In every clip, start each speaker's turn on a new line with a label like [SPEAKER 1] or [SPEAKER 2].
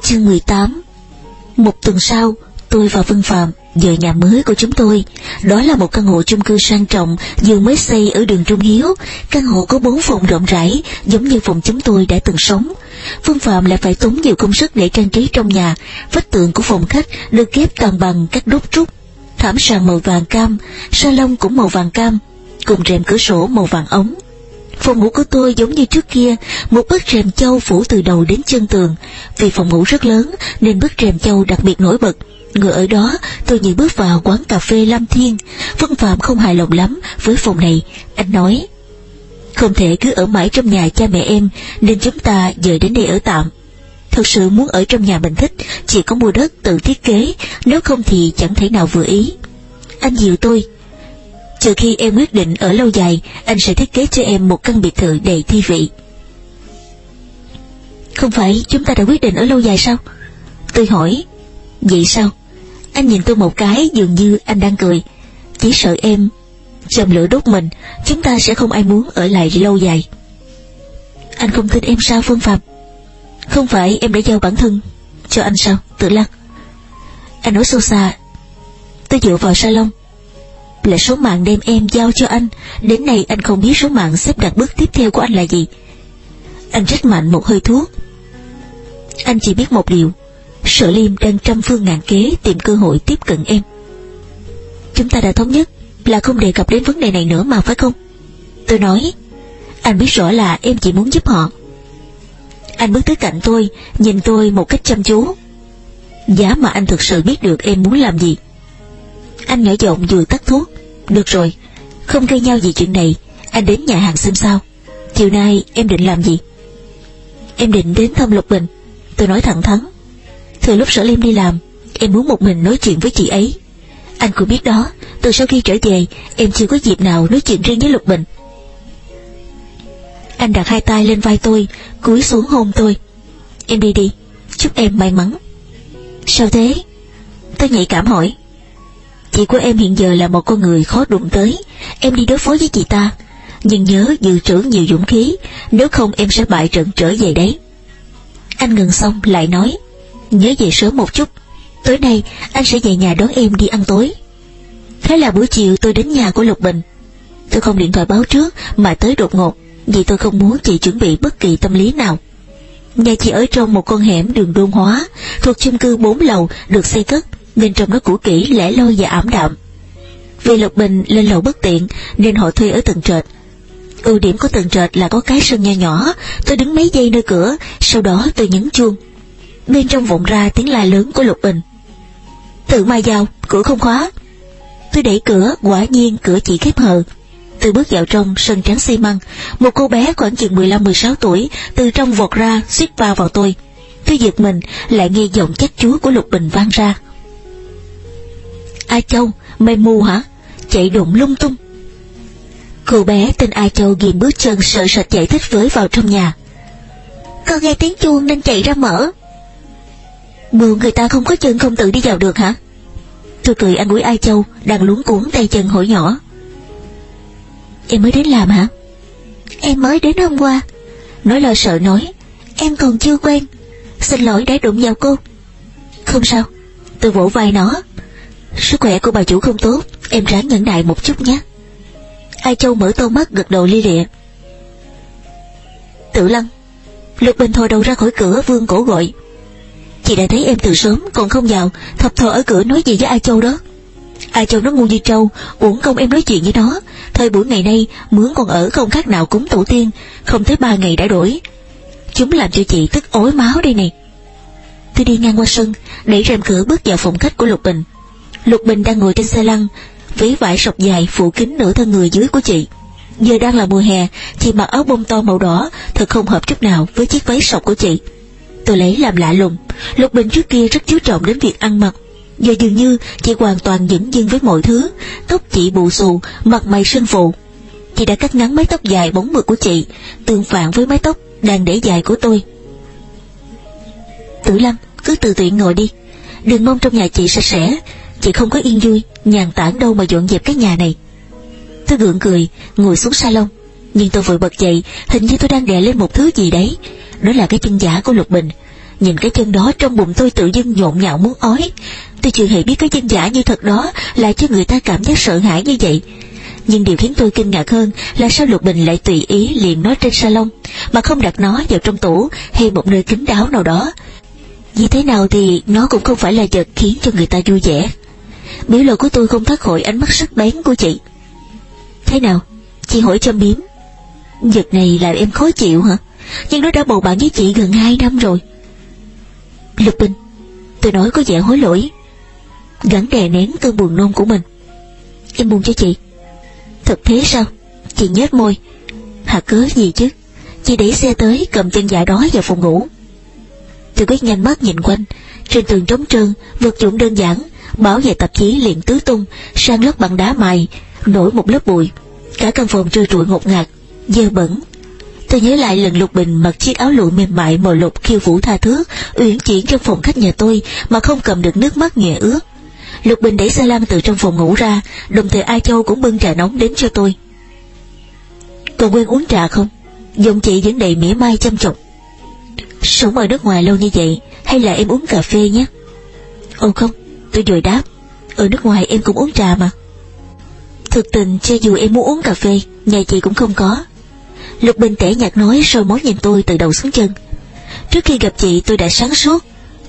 [SPEAKER 1] Chương 18 Một tuần sau, tôi và Vân Phạm về nhà mới của chúng tôi. Đó là một căn hộ chung cư sang trọng vừa mới xây ở đường Trung Hiếu. Căn hộ có bốn phòng rộng rãi, giống như phòng chúng tôi đã từng sống. Vân Phạm lại phải tốn nhiều công sức để trang trí trong nhà. Vách tường của phòng khách được ghép toàn bằng các đốt trúc. Thảm sàn màu vàng cam, salon cũng màu vàng cam, cùng rèm cửa sổ màu vàng ống. Phòng ngủ của tôi giống như trước kia, một bức rèm châu phủ từ đầu đến chân tường. Vì phòng ngủ rất lớn nên bức rèm châu đặc biệt nổi bật. Ngồi ở đó, tôi nhìn bước vào quán cà phê Lam Thiên. Vân Phạm không hài lòng lắm với phòng này. Anh nói, không thể cứ ở mãi trong nhà cha mẹ em, nên chúng ta dời đến đây ở tạm. Thật sự muốn ở trong nhà mình thích, chỉ có mua đất tự thiết kế, nếu không thì chẳng thể nào vừa ý. Anh dìu tôi, Trừ khi em quyết định ở lâu dài, anh sẽ thiết kế cho em một căn biệt thự đầy thi vị. Không phải chúng ta đã quyết định ở lâu dài sao? Tôi hỏi, vậy sao? Anh nhìn tôi một cái dường như anh đang cười. Chỉ sợ em châm lửa đốt mình, chúng ta sẽ không ai muốn ở lại lâu dài. Anh không tin em sao Phương Phạm? Không phải em đã giao bản thân cho anh sao, tự lăng. Anh nói sâu xa, tôi dựa vào salon, là số mạng đem em giao cho anh. Đến nay anh không biết số mạng xếp đặt bước tiếp theo của anh là gì. Anh rất mạnh một hơi thuốc. Anh chỉ biết một điều. Sở Liêm đang trăm phương ngàn kế tìm cơ hội tiếp cận em. Chúng ta đã thống nhất là không đề cập đến vấn đề này nữa mà phải không? Tôi nói, Anh biết rõ là em chỉ muốn giúp họ. Anh bước tới cạnh tôi, Nhìn tôi một cách chăm chú. Giá mà anh thực sự biết được em muốn làm gì. Anh nhỏ giọng vừa tắt thuốc được rồi, không gây nhau gì chuyện này, anh đến nhà hàng xem sao. Chiều nay em định làm gì? Em định đến thăm Lục Bình. Tôi nói thẳng thắn. Từ lúc sở Liêm đi làm, em muốn một mình nói chuyện với chị ấy. Anh cũng biết đó, từ sau khi trở về, em chưa có dịp nào nói chuyện riêng với Lục Bình. Anh đặt hai tay lên vai tôi, cúi xuống hôn tôi. Em đi đi, chúc em may mắn. Sao thế? Tôi nhạy cảm hỏi. Chị của em hiện giờ là một con người khó đụng tới. Em đi đối phó với chị ta. Nhưng nhớ dự trữ nhiều dũng khí, Nếu không em sẽ bại trận trở về đấy. Anh ngừng xong, lại nói, Nhớ về sớm một chút. Tối nay, anh sẽ về nhà đón em đi ăn tối. Thế là buổi chiều tôi đến nhà của Lục Bình. Tôi không điện thoại báo trước, Mà tới đột ngột, Vì tôi không muốn chị chuẩn bị bất kỳ tâm lý nào. Nhà chị ở trong một con hẻm đường đôn hóa, Thuộc chung cư bốn lầu, được xây cất nên trong đó cũ kỹ lẻ loi và ảm đạm. Vì Lục Bình lên lầu bất tiện nên họ thuê ở tầng trệt. Ưu điểm của tầng trệt là có cái sân nho nhỏ, tôi đứng mấy giây nơi cửa, sau đó tôi nhấn chuông. Bên trong vọng ra tiếng la lớn của Lục Bình. Tự mai vào, cửa không khóa. Tôi đẩy cửa, quả nhiên cửa chỉ khép hờ. Tôi bước vào trong sân trắng xi măng, một cô bé khoảng chừng 15-16 tuổi từ trong vọt ra suýt vào vào tôi. Tôi giật mình, lại nghe giọng chắc chúa của Lục Bình vang ra. A Châu, mày mù hả? Chạy đụng lung tung. Cô bé tên A Châu ghiền bước chân sợ sệt chạy thích với vào trong nhà. Con nghe tiếng chuông nên chạy ra mở. Mượn người ta không có chân không tự đi vào được hả? Tôi cười anh ủi A Châu đang luống cuốn tay chân hỏi nhỏ. Em mới đến làm hả? Em mới đến hôm qua. Nói lo sợ nói, em còn chưa quen. Xin lỗi đã đụng vào cô. Không sao, tôi vỗ vai nó. Sức khỏe của bà chủ không tốt, Em ráng nhẫn nại một chút nhé. Ai Châu mở to mắt gật đầu lia lịa. Tử lăng Lục Bình thò đầu ra khỏi cửa, vương cổ gọi. Chị đã thấy em từ sớm, còn không vào, Thập thò ở cửa nói gì với Ai Châu đó. Ai Châu nó ngu như trâu, Uổng công em nói chuyện với nó. Thời buổi ngày nay, mướn còn ở, không khác nào cúng tổ tiên. Không tới ba ngày đã đổi. Chúng làm cho chị tức ối máu đây này. Tôi đi ngang qua sân, Đẩy rèm cửa bước vào phòng khách của Lục Bình. Lục Bình đang ngồi trên xe lăn, Ví vải sọc dài phủ kín nửa thân người dưới của chị. Giờ đang là mùa hè Chị mặc áo bông to màu đỏ Thật không hợp chút nào với chiếc váy sọc của chị. Tôi lấy làm lạ lùng, Lục Bình trước kia rất chú trọng đến việc ăn mặc. Giờ dường như chị hoàn toàn dững dưng với mọi thứ, Tóc chị bù xù, Mặt mày sưng phù. Chị đã cắt ngắn mái tóc dài bóng mượt của chị, Tương phản với mái tóc đang để dài của tôi. Tử Lâm cứ từ tiện ngồi đi. Đừng mong trong nhà chị sạch sẽ Chị không có yên vui, Nhàn tản đâu mà dọn dẹp cái nhà này Tôi gượng cười, Ngồi xuống salon Nhưng tôi vội bật dậy, Hình như tôi đang đè lên một thứ gì đấy Đó là cái chân giả của Lục Bình Nhìn cái chân đó trong bụng tôi tự dưng nhộn nhạo muốn ói. Tôi chưa hề biết cái chân giả như thật đó là cho người ta cảm giác sợ hãi như vậy. Nhưng điều khiến tôi kinh ngạc hơn là sao Lục Bình lại tùy ý liền nó trên salon, mà không đặt nó vào trong tủ hay một nơi kín đáo nào đó. Như thế nào thì nó cũng không phải là vật khiến cho người ta vui vẻ. Biểu lộ của tôi không thoát khỏi ánh mắt sắc bén của chị. Thế nào? Chị hỏi châm biếm. Vật này làm em khó chịu hả? Nhưng nó đã bầu bạn với chị gần hai năm rồi. Lục Bình, tôi nói có vẻ hối lỗi. Gắn đè nén cơn buồn nôn của mình. Em buồn cho chị. Thật thế sao? Chị nhếch môi. hà cớ gì chứ? Chị đẩy xe tới cầm chân dạ đó vào phòng ngủ. Tôi quét nhanh mắt nhìn quanh, trên tường trống trơn, vật dụng đơn giản, báo về tạp chí liền tứ tung, sang lớp bằng đá mài, nổi một lớp bụi. Cả căn phòng trơ trụi ngột ngạt, dơ bẩn. Tôi nhớ lại lần Lục Bình mặc chiếc áo lụa mềm mại màu lục khiêu vũ tha thước, uyển chuyển trong phòng khách nhà tôi mà không cầm được nước mắt nhẹ ướt. Lục Bình đẩy xe lam từ trong phòng ngủ ra, đồng thời A Châu cũng bưng trà nóng đến cho tôi. Còn quên uống trà không? Giọng chị vẫn đầy mỉa mai chăm chọc. Sống ở nước ngoài lâu như vậy, hay là em uống cà phê nhé? Ồ không, tôi vội đáp. Ở nước ngoài em cũng uống trà mà. Thực tình cho dù em muốn uống cà phê, nhà chị cũng không có. Lục Bình tẻ nhạt nói rồi mối nhìn tôi từ đầu xuống chân. Trước khi gặp chị tôi đã sáng suốt,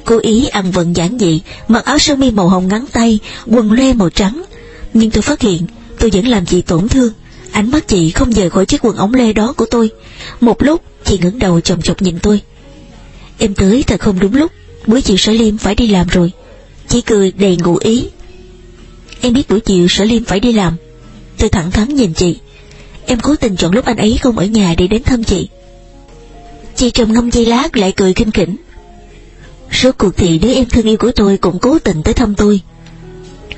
[SPEAKER 1] cố ý ăn vận giản dị, mặc áo sơ mi màu hồng ngắn tay, quần loe màu trắng. Nhưng tôi phát hiện tôi vẫn làm chị tổn thương. Ánh mắt chị không rời khỏi chiếc quần ống lê đó của tôi. Một lúc chị ngẩng đầu chồng chọc nhìn tôi. Em tới thật không đúng lúc, buổi chiều sở liêm phải đi làm rồi chỉ cười đầy ngụ ý. Em biết buổi chiều sở liêm phải đi làm. Tôi thẳng thắn nhìn chị. Em cố tình chọn lúc anh ấy không ở nhà để đến thăm chị. Chị trầm ngâm giây lát lại cười kinh khỉnh. Số cuộc thì đứa em thương yêu của tôi cũng cố tình tới thăm tôi.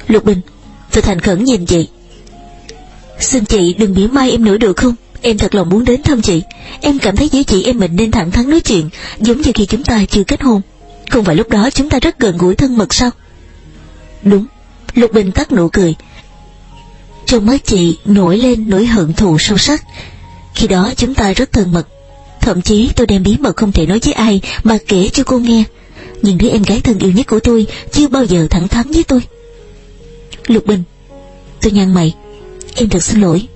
[SPEAKER 1] Lục Bình, tôi thành khẩn nhìn chị. Xin chị đừng mỉa mai em nữa được không? Em thật lòng muốn đến thăm chị. Em cảm thấy với chị em mình nên thẳng thắn nói chuyện, giống như khi chúng ta chưa kết hôn. Không phải lúc đó chúng ta rất gần gũi thân mật sao? Đúng, Lục Bình tắt nụ cười. Trong mắt chị nổi lên nỗi hận thù sâu sắc. Khi đó chúng ta rất thân mật. Thậm chí tôi đem bí mật không thể nói với ai mà kể cho cô nghe. Nhưng đứa em gái thân yêu nhất của tôi chưa bao giờ thẳng thắn với tôi. Lục Bình, tôi nhăn mày. Em thật xin lỗi.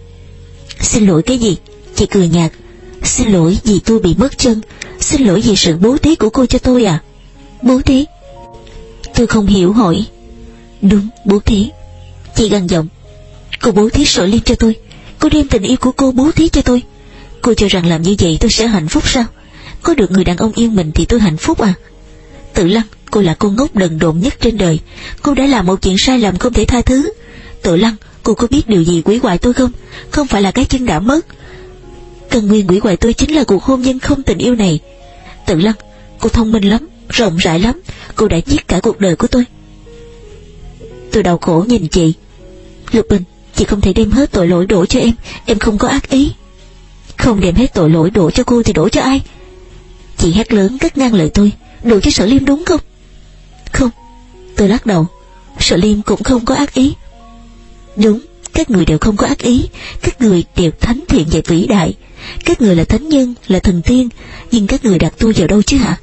[SPEAKER 1] Xin lỗi cái gì? Chị cười nhạt. Xin lỗi vì tôi bị mất chân. Xin lỗi vì sự bố thí của cô cho tôi à? Bố thí? Tôi không hiểu hỏi. Đúng, bố thí. Chị gằn giọng. Cô bố thí sợ liên cho tôi. Cô đem tình yêu của cô bố thí cho tôi. Cô cho rằng làm như vậy tôi sẽ hạnh phúc sao? Có được người đàn ông yêu mình thì tôi hạnh phúc à? Tự lăng, cô là cô ngốc đần độn nhất trên đời. Cô đã làm một chuyện sai lầm không thể tha thứ. Tự lăng, cô có biết điều gì quỷ hoại tôi không? Không phải là cái chân đã mất. Cần nguyên quỷ hoại tôi chính là cuộc hôn nhân không tình yêu này. Tự lăng, cô thông minh lắm, rộng rãi lắm. Cô đã giết cả cuộc đời của tôi. Tôi đau khổ nhìn chị. Lục Bình, chị không thể đem hết tội lỗi đổ cho em. Em không có ác ý. Không đem hết tội lỗi đổ cho cô thì đổ cho ai? Chị hét lớn cắt ngang lời tôi. Đổ cho sở liêm đúng không? Không. Tôi lắc đầu. Sở liêm cũng không có ác ý. Đúng, các người đều không có ác ý, các người đều thánh thiện và vĩ đại. Các người là thánh nhân, là thần tiên, nhưng các người đặt tôi vào đâu chứ hả?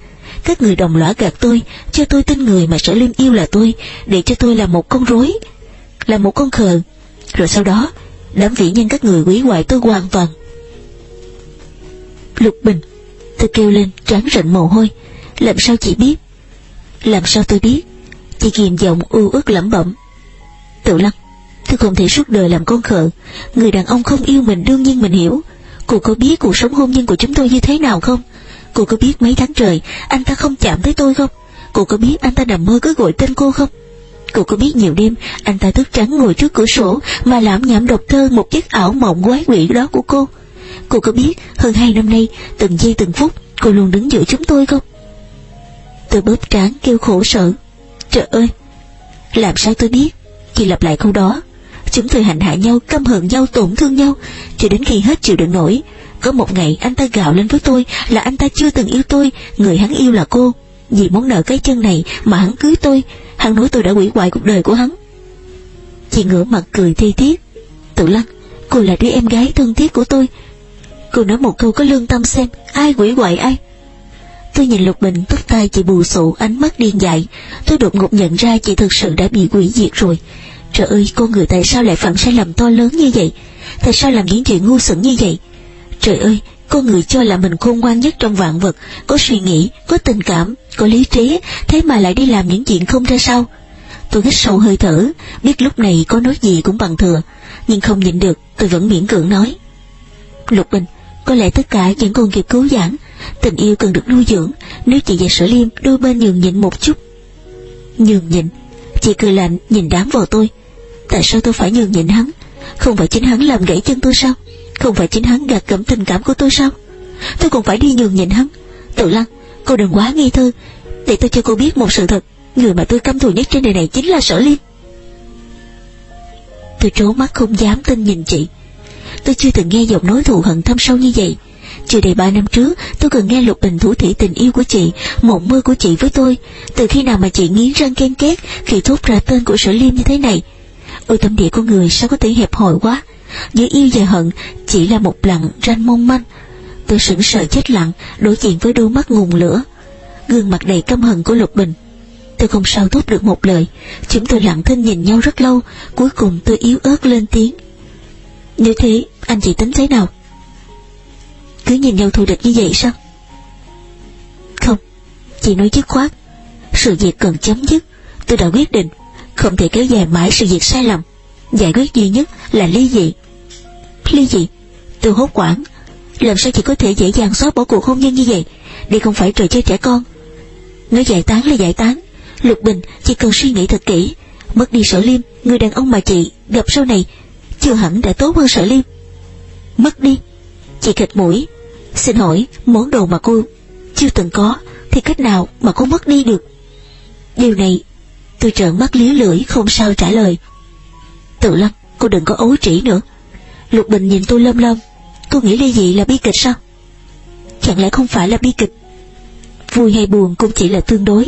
[SPEAKER 1] Các người đồng lõa gạt tôi, cho tôi tin người mà sở liêm yêu là tôi, để cho tôi là một con rối, là một con khờ. Rồi sau đó, đám vĩ nhân các người quỷ hoại tôi hoàn toàn. Lục Bình, tôi kêu lên trán rịn mồ hôi. Làm sao chị biết? Làm sao tôi biết? Chị kìm giọng u ức lẩm bẩm. Tự lăng, tôi không thể suốt đời làm con khờ. Người đàn ông không yêu mình đương nhiên mình hiểu. Cô có biết cuộc sống hôn nhân của chúng tôi như thế nào không? Cô có biết mấy tháng trời anh ta không chạm tới tôi không? Cô có biết anh ta nằm mơ cứ gọi tên cô không? Cô có biết nhiều đêm anh ta thức trắng ngồi trước cửa sổ mà lãm nhảm độc thơ một giấc ảo mộng quái quỷ đó của cô? Cô có biết hơn hai năm nay từng giây từng phút cô luôn đứng giữa chúng tôi không? Tôi bóp trán kêu khổ sở. Trời ơi! Làm sao tôi biết? Chị lặp lại câu đó. Chúng tôi hành hạ nhau, căm hận nhau, tổn thương nhau, cho đến khi hết chịu đựng nổi. Có một ngày anh ta gào lên với tôi là anh ta chưa từng yêu tôi, người hắn yêu là cô. Vì muốn nợ cái chân này mà hắn cưới tôi, hắn nói tôi đã hủy hoại cuộc đời của hắn. Chị ngửa mặt cười thi thiết. Tự lăng, cô là đứa em gái thân thiết của tôi. Cô nói một câu có lương tâm xem, ai hủy hoại ai. Tôi nhìn Lục Bình tóc tay tai chị bù sụ ánh mắt điên dại Tôi đột ngột nhận ra chị thực sự đã bị quỷ diệt rồi Trời ơi con người tại sao lại phạm sai lầm to lớn như vậy Tại sao làm những chuyện ngu xuẩn như vậy Trời ơi con người cho là mình khôn ngoan nhất trong vạn vật. Có suy nghĩ, có tình cảm, có lý trí Thế mà lại đi làm những chuyện không ra sao. Tôi hít sâu hơi thở Biết lúc này có nói gì cũng bằng thừa Nhưng không nhịn được tôi vẫn miễn cưỡng nói. Lục Bình Có lẽ tất cả vẫn còn kịp cứu giãn Tình yêu cần được nuôi dưỡng Nếu chị và sở liêm đôi bên nhường nhịn một chút. Nhường nhịn? Chị cười lạnh nhìn đám vào tôi. Tại sao tôi phải nhường nhịn hắn? Không phải chính hắn làm gãy chân tôi sao? Không phải chính hắn gạt cẩm tình cảm của tôi sao? Tôi còn phải đi nhường nhịn hắn. Tự lăng, Cô đừng quá nghi thư Để tôi cho cô biết một sự thật. Người mà tôi căm thù nhất trên đời này chính là sở Liên. Tôi trố mắt không dám tin nhìn chị. Tôi chưa từng nghe giọng nói thù hận thâm sâu như vậy. Chưa đầy ba năm trước, tôi cần nghe Lục Bình thủ thị tình yêu của chị, Mộng mơ của chị với tôi. Từ khi nào mà chị nghiến răng ken két Khi thốt ra tên của sở liêm như thế này? Ôi tâm địa của người sao có thể hẹp hòi quá? Giữa yêu và hận Chỉ là một lặng ranh mong manh. Tôi sững sờ chết lặng, Đối diện với đôi mắt ngùng lửa. Gương mặt đầy căm hận của Lục Bình. Tôi không sao thốt được một lời. Chúng tôi lặng thinh nhìn nhau rất lâu, Cuối cùng tôi yếu ớt lên tiếng. Nếu thế, anh chị tính thế nào? Cứ nhìn nhau thù địch như vậy sao? Không Chị nói dứt khoát. Sự việc cần chấm dứt, Tôi đã quyết định, Không thể kéo dài mãi sự việc sai lầm. Giải quyết duy nhất là ly dị. Ly dị Tôi hốt quảng, Làm sao chị có thể dễ dàng xóa bỏ cuộc hôn nhân như vậy? Đây không phải trò chơi trẻ con. Nói giải tán là giải tán. Lục Bình chỉ cần suy nghĩ thật kỹ. Mất đi sở liêm, Người đàn ông mà chị gặp sau này, Chưa hẳn đã tốt hơn sở liêm. Mất đi, Chị khịch mũi. Xin hỏi, món đồ mà cô chưa từng có Thì cách nào mà cô mất đi được? Điều này, Tôi trợn mắt liếu lưỡi không sao trả lời. Tự lâm, cô đừng có ấu trĩ nữa. Lục Bình nhìn tôi lâm lâm Cô nghĩ ly dị là bi kịch sao? Chẳng lẽ không phải là bi kịch? Vui hay buồn cũng chỉ là tương đối.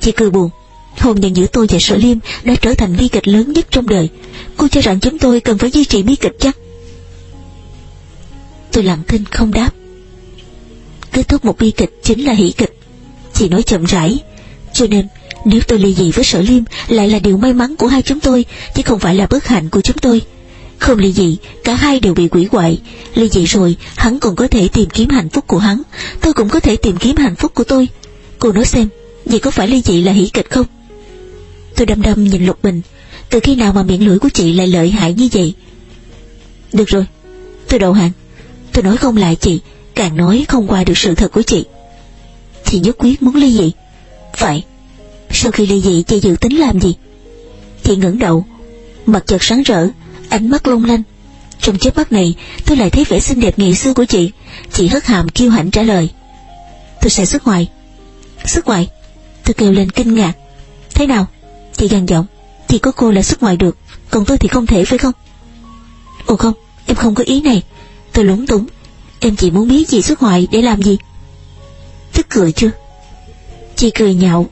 [SPEAKER 1] Chị cười buồn Hôn nhân giữa tôi và sở liêm đã trở thành bi kịch lớn nhất trong đời. Cô cho rằng chúng tôi cần phải duy trì bi kịch chắc Tôi lặng thinh không đáp. Kết thúc một bi kịch chính là hỷ kịch. Chị nói chậm rãi Cho nên nếu tôi ly dị với sở liêm, Lại là điều may mắn của hai chúng tôi, Chứ không phải là bất hạnh của chúng tôi. Không ly dị, Cả hai đều bị quỷ quậy Ly dị rồi, Hắn còn có thể tìm kiếm hạnh phúc của hắn. Tôi cũng có thể tìm kiếm hạnh phúc của tôi. Cô nói xem, Vậy có phải ly dị là hỷ kịch không? Tôi đâm đâm nhìn Lục Bình. Từ khi nào mà miệng lưỡi của chị lại lợi hại như vậy? Được rồi, Tôi đầu hàng. Tôi nói không lại chị, Càng nói không qua được sự thật của chị. Chị nhất quyết muốn ly dị. Phải. Sau khi ly dị chị dự tính làm gì Chị ngẩng đầu, Mặt chợt sáng rỡ, Ánh mắt long lanh. Trong chớp mắt này, tôi lại thấy vẻ xinh đẹp ngày xưa của chị. Chị hất hàm kiêu hãnh trả lời. Tôi sẽ xuất ngoại. Xuất ngoại? Tôi kêu lên kinh ngạc. Thế nào? Chị gằn giọng. Chỉ có cô là xuất ngoại được, Còn tôi thì không thể, phải không? Ồ không, Em không có ý này. Tôi lúng túng. Em chỉ muốn biết chị xuất ngoại để làm gì. Tức cười chưa? Chị cười nhạo.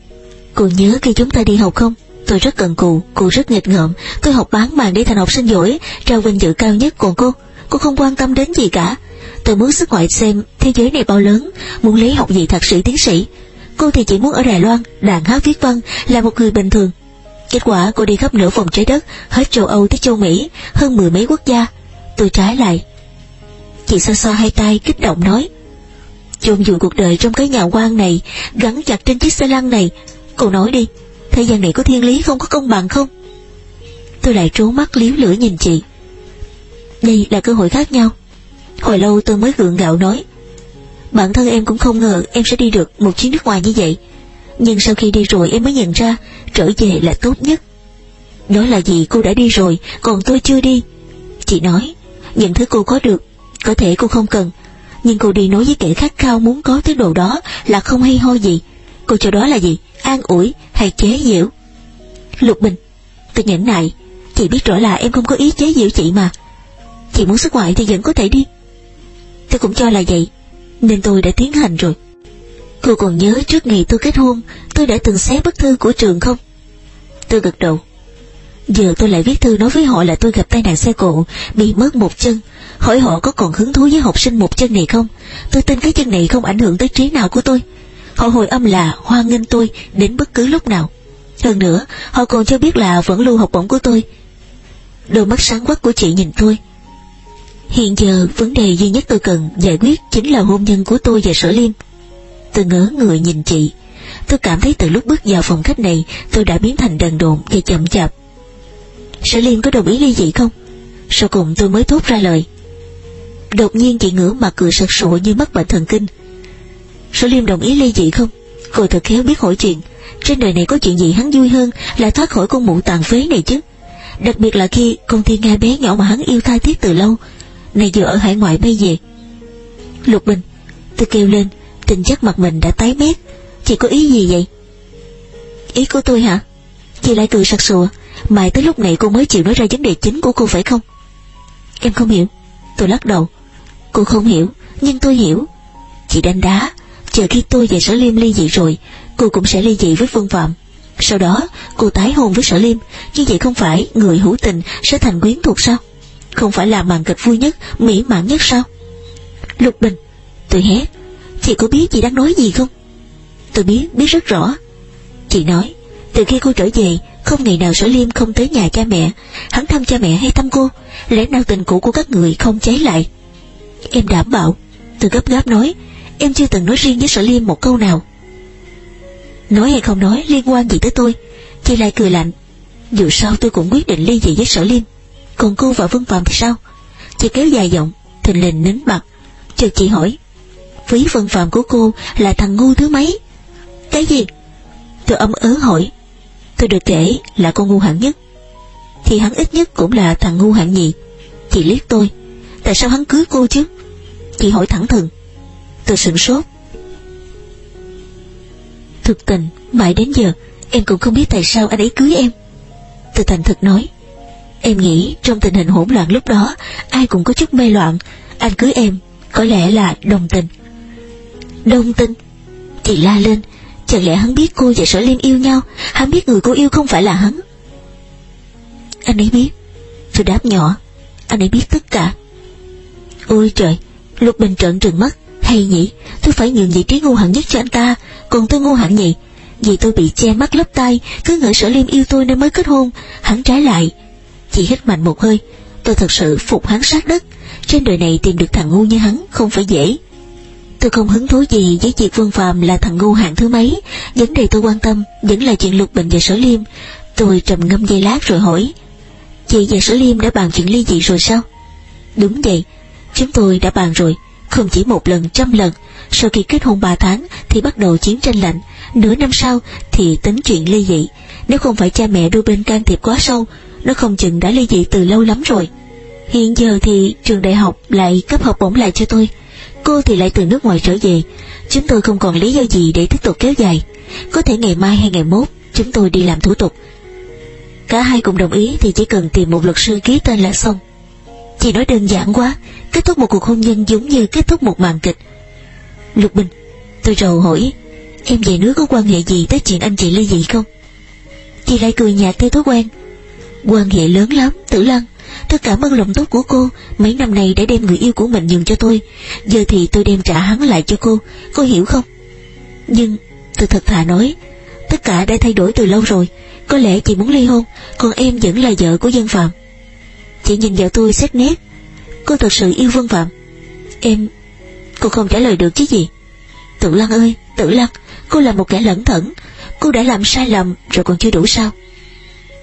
[SPEAKER 1] Cô nhớ khi chúng ta đi học không? Tôi rất cần cù, cô rất nghịch ngợm. Tôi học bán màn để thành học sinh giỏi Trao vinh dự cao nhất. Còn cô? Cô không quan tâm đến gì cả. Tôi muốn xuất ngoại xem thế giới này bao lớn Muốn lấy học gì thạc sĩ tiến sĩ. Cô thì chỉ muốn ở Đài Loan Đàn hát viết văn Là một người bình thường. Kết quả cô đi khắp nửa vòng trái đất Hết châu Âu tới châu Mỹ Hơn mười mấy quốc gia. Tôi trái lại. Chị xoa xoa hai tay kích động nói. Chôn vùi cuộc đời trong cái nhà quan này Gắn chặt trên chiếc xe lăn này. Cô nói đi, Thế gian này có thiên lý không, có công bằng không? Tôi lại trố mắt liếu lửa nhìn chị. Đây là cơ hội khác nhau. Hồi lâu tôi mới gượng gạo nói, Bản thân em cũng không ngờ em sẽ đi được một chuyến nước ngoài như vậy. Nhưng sau khi đi rồi em mới nhận ra Trở về là tốt nhất. Đó là gì cô đã đi rồi, Còn tôi chưa đi. Chị nói, Những thứ cô có được, Có thể cô không cần. Nhưng cô đi nói với kẻ khát khao muốn có thứ đồ đó Là không hay ho gì. Cô cho đó là gì? An ủi hay chế giễu. Lục Bình Tôi nhẫn nại Chị biết rõ là em không có ý chế giễu chị mà. Chị muốn xuất ngoại thì vẫn có thể đi. Tôi cũng cho là vậy, Nên tôi đã tiến hành rồi. Cô còn nhớ trước ngày tôi kết hôn, Tôi đã từng xé bức thư của trường không? Tôi gật đầu. Giờ tôi lại viết thư nói với họ là tôi gặp tai nạn xe cộ, Bị mất một chân. Hỏi họ có còn hứng thú với học sinh một chân này không? Tôi tin cái chân này không ảnh hưởng tới trí nào của tôi. Họ hồi âm là hoan nghênh tôi đến bất cứ lúc nào. Hơn nữa, họ còn cho biết là vẫn lưu học bổng của tôi. Đôi mắt sáng quắc của chị nhìn tôi. Hiện giờ, vấn đề duy nhất tôi cần giải quyết chính là hôn nhân của tôi và sở liêm. Tôi ngỡ người nhìn chị. Tôi cảm thấy từ lúc bước vào phòng khách này, tôi đã biến thành đần độn và chậm chạp. Sở liêm có đồng ý ly dị không? Sau cùng tôi mới thốt ra lời. Đột nhiên chị ngửa mặt cười sặc sụa như mất bệnh thần kinh. Sở liêm đồng ý ly dị không? Cô thật khéo biết hỏi chuyện. Trên đời này có chuyện gì hắn vui hơn là thoát khỏi con mụ tàn phế này chứ. Đặc biệt là khi con thiên nga bé nhỏ mà hắn yêu tha thiết từ lâu, này vừa ở hải ngoại bay về. Lục Bình, tôi kêu lên, tình chất mặt mình đã tái mét. Chị có ý gì vậy? Ý của tôi hả? Chị lại cười sặc sụa. Mãi tới lúc này cô mới chịu nói ra vấn đề chính của cô phải không? Em không hiểu. Tôi lắc đầu. Cô không hiểu, nhưng tôi hiểu. Chị đánh đá, chờ khi tôi và Sở Liêm ly dị rồi, cô cũng sẽ ly dị với Phương Phạm. Sau đó, cô tái hôn với Sở Liêm, như vậy không phải người hữu tình sẽ thành quyến thuộc sao? Không phải là màn kịch vui nhất, mỹ mãn nhất sao? Lục Bình, tôi hét, chị có biết chị đang nói gì không? Tôi biết, biết rất rõ. Chị nói, từ khi cô trở về, không ngày nào Sở Liêm không tới nhà cha mẹ, hắn thăm cha mẹ hay thăm cô, lẽ nào tình cũ của các người không cháy lại? Em đảm bảo, tôi gấp gáp nói, em chưa từng nói riêng với Sở Liêm một câu nào. Nói hay không nói liên quan gì tới tôi, chị lại cười lạnh. Dù sao tôi cũng quyết định ly dị với Sở Liêm, còn cô và Vân Phạm thì sao? Chị kéo dài giọng, thình lình nín bặt, chợt chị hỏi, phí Vân Phạm của cô là thằng ngu thứ mấy? Cái gì? Tôi ấm ớ hỏi, tôi được kể là con ngu hạng nhất, thì hắn ít nhất cũng là thằng ngu hạng nhì. Chị liếc tôi, tại sao hắn cưới cô chứ? Chị hỏi thẳng thừng. Tôi sửng sốt. Thực tình, mãi đến giờ, em cũng không biết tại sao anh ấy cưới em. Tôi thành thực nói. Em nghĩ trong tình hình hỗn loạn lúc đó, ai cũng có chút mê loạn. Anh cưới em, có lẽ là đồng tình. Đồng tình? Chị la lên, chẳng lẽ hắn biết cô và sở liêm yêu nhau, hắn biết người cô yêu không phải là hắn. Anh ấy biết. Tôi đáp nhỏ, anh ấy biết tất cả. Ôi trời, Lục Bình trợn trừng mắt, hay nhỉ, tôi phải nhường vị trí ngu hẳn nhất cho anh ta, còn tôi ngu hẳn nhỉ, vì tôi bị che mắt lấp tay, cứ ngỡ sở liêm yêu tôi nên mới kết hôn, hắn trái lại. chị hít mạnh một hơi, tôi thật sự phục hắn sát đất, trên đời này tìm được thằng ngu như hắn không phải dễ. Tôi không hứng thú gì với việc Vương Phạm là thằng ngu hạng thứ mấy, vấn đề tôi quan tâm vẫn là chuyện Lục Bình và Sở Liêm. Tôi trầm ngâm giây lát rồi hỏi, chị và Sở Liêm đã bàn chuyện ly dị rồi sao? Đúng vậy, chúng tôi đã bàn rồi, không chỉ một lần trăm lần. Sau khi kết hôn ba tháng thì bắt đầu chiến tranh lạnh, nửa năm sau thì tính chuyện ly dị. Nếu không phải cha mẹ đôi bên can thiệp quá sâu, nó không chừng đã ly dị từ lâu lắm rồi. Hiện giờ thì trường đại học lại cấp học bổng lại cho tôi. Cô thì lại từ nước ngoài trở về. Chúng tôi không còn lý do gì để tiếp tục kéo dài. Có thể ngày mai hay ngày mốt chúng tôi đi làm thủ tục. Cả hai cùng đồng ý thì chỉ cần tìm một luật sư ký tên là xong. Chị nói đơn giản quá, kết thúc một cuộc hôn nhân giống như kết thúc một màn kịch. Lục Bình, tôi rầu hỏi, em về nước có quan hệ gì tới chuyện anh chị ly dị không? Chị lại cười nhạt theo thói quen. Quan hệ lớn lắm, Tử Lăng. Tôi cảm ơn lòng tốt của cô, mấy năm nay đã đem người yêu của mình nhường cho tôi. Giờ thì tôi đem trả hắn lại cho cô, cô hiểu không? Nhưng, tôi thật thà nói, tất cả đã thay đổi từ lâu rồi. Có lẽ chị muốn ly hôn, còn em vẫn là vợ của dân phạm. Chị nhìn vào tôi xét nét. Cô thật sự yêu Vân Phạm. Em, Cô không trả lời được chứ gì. Tử Lăng ơi, Tử Lăng, Cô là một kẻ lẩn thẩn. Cô đã làm sai lầm, Rồi còn chưa đủ sao?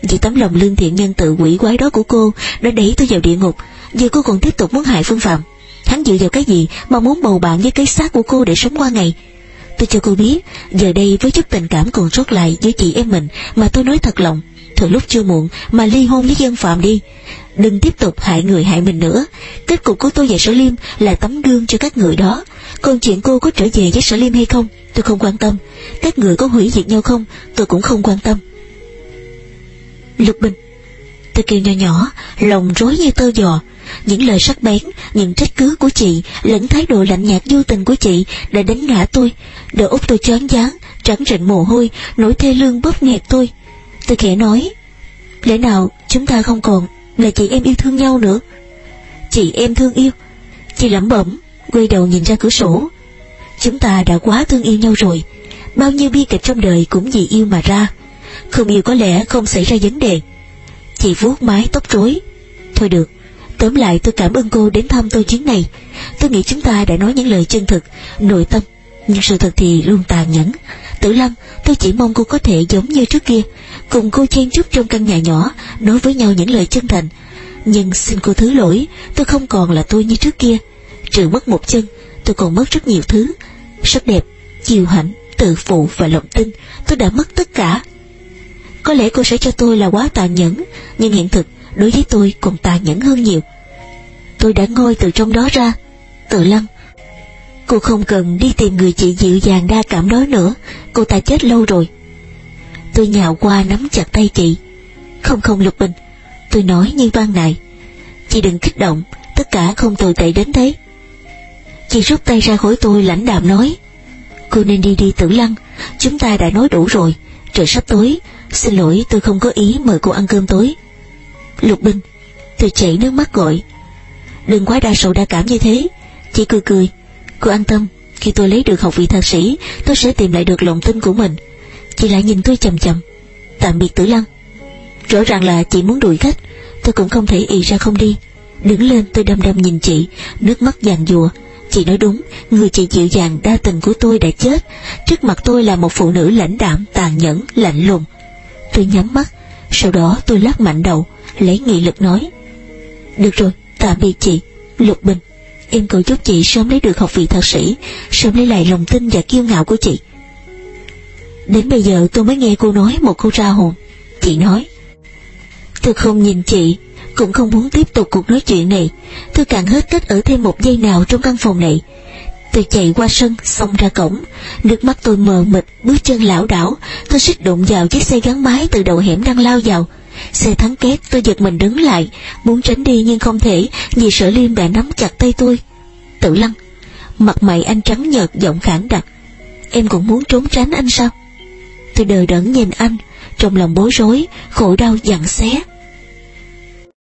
[SPEAKER 1] Vì tấm lòng lương thiện nhân tự quỷ quái đó của cô Đã đẩy tôi vào địa ngục. Giờ cô còn tiếp tục muốn hại Vân Phạm. Hắn dựa vào cái gì mà muốn bầu bạn với cái xác của cô để sống qua ngày? Tôi cho cô biết, Giờ đây với chút tình cảm còn sót lại giữa chị em mình Mà tôi nói thật lòng Thời lúc chưa muộn mà ly hôn với dân phạm đi. Đừng tiếp tục hại người hại mình nữa. Kết cục của tôi và Sở Liêm là tấm gương cho các người đó. Còn chuyện cô có trở về với Sở Liêm hay không Tôi không quan tâm. Các người có hủy diệt nhau không Tôi cũng không quan tâm. Lục Bình Tôi kêu nhỏ nhỏ Lòng rối như tơ giò. Những lời sắc bén, những trách cứ của chị lẫn thái độ lạnh nhạt vô tình của chị đã đánh ngã tôi, đỡ úp tôi choáng váng, trắng rịnh mồ hôi, nỗi thê lương bóp nghẹt tôi. Tôi khẽ nói, lẽ nào chúng ta không còn là chị em yêu thương nhau nữa? Chị em thương yêu. Chị lẩm bẩm, quay đầu nhìn ra cửa sổ. Chúng ta đã quá thương yêu nhau rồi Bao nhiêu bi kịch trong đời cũng vì yêu mà ra Không yêu có lẽ không xảy ra vấn đề Chị vuốt mái tóc rối Thôi được Tóm lại tôi cảm ơn cô đến thăm tôi chuyến này Tôi nghĩ chúng ta đã nói những lời chân thực Nội tâm Nhưng sự thật thì luôn tàn nhẫn Tử Lâm tôi chỉ mong cô có thể giống như trước kia Cùng cô chen chúc trong căn nhà nhỏ Nói với nhau những lời chân thành. Nhưng xin cô thứ lỗi Tôi không còn là tôi như trước kia. Trừ mất một chân Tôi còn mất rất nhiều thứ. Sắc đẹp, chiều hạnh, tự phụ và lòng tin Tôi đã mất tất cả. Có lẽ cô sẽ cho tôi là quá tàn nhẫn Nhưng hiện thực đối với tôi còn tàn nhẫn hơn nhiều. Tôi đã ngôi từ trong đó ra. Tự lâm Cô không cần đi tìm người chị dịu dàng đa cảm đó nữa. Cô ta chết lâu rồi. Tôi nhào qua nắm chặt tay chị. Không không, Lục Bình. Tôi nói như ban này Chị đừng kích động. Tất cả không tồi tệ đến thế Chị rút tay ra khỏi tôi, lãnh đạm nói. Cô nên đi đi, tử lăng. Chúng ta đã nói đủ rồi. Trời sắp tối. Xin lỗi, tôi không có ý mời cô ăn cơm tối. Lục Bình, Tôi chảy nước mắt gọi. Đừng quá đa sầu đa cảm như thế. Chị cười cười. Cô an tâm Khi tôi lấy được học vị thạc sĩ Tôi sẽ tìm lại được lòng tin của mình. Chị lại nhìn tôi chầm chầm. Tạm biệt tử lăng. Rõ ràng là chị muốn đuổi khách Tôi cũng không thể ì ra không đi. Đứng lên tôi đăm đăm nhìn chị Nước mắt giàn dùa Chị nói đúng Người chị dịu dàng đa tình của tôi đã chết. Trước mặt tôi là một phụ nữ lãnh đạm Tàn nhẫn, lạnh lùng. Tôi nhắm mắt Sau đó tôi lắc mạnh đầu Lấy nghị lực nói. Được rồi, tạm biệt chị Lục Bình. Em cầu chúc chị sớm lấy được học vị thạc sĩ, Sớm lấy lại lòng tin và kiêu ngạo của chị. Đến bây giờ tôi mới nghe cô nói một câu ra hồn. Chị nói, Tôi không nhìn chị, Cũng không muốn tiếp tục cuộc nói chuyện này. Tôi càng hết cách ở thêm một giây nào trong căn phòng này. Tôi chạy qua sân, Xông ra cổng. Nước mắt tôi mờ mịt, Bước chân lảo đảo. Tôi xích đụng vào chiếc xe gắn máy Từ đầu hẻm đang lao vào. Xe thắng két, tôi giật mình đứng lại. Muốn tránh đi nhưng không thể, Vì sở Liêm đã nắm chặt tay tôi. Tự lăng Mặt mày anh trắng nhợt, giọng khản đặc. Em cũng muốn trốn tránh anh sao? Tôi đờ đẫn nhìn anh. Trong lòng bối rối, Khổ đau dặn xé.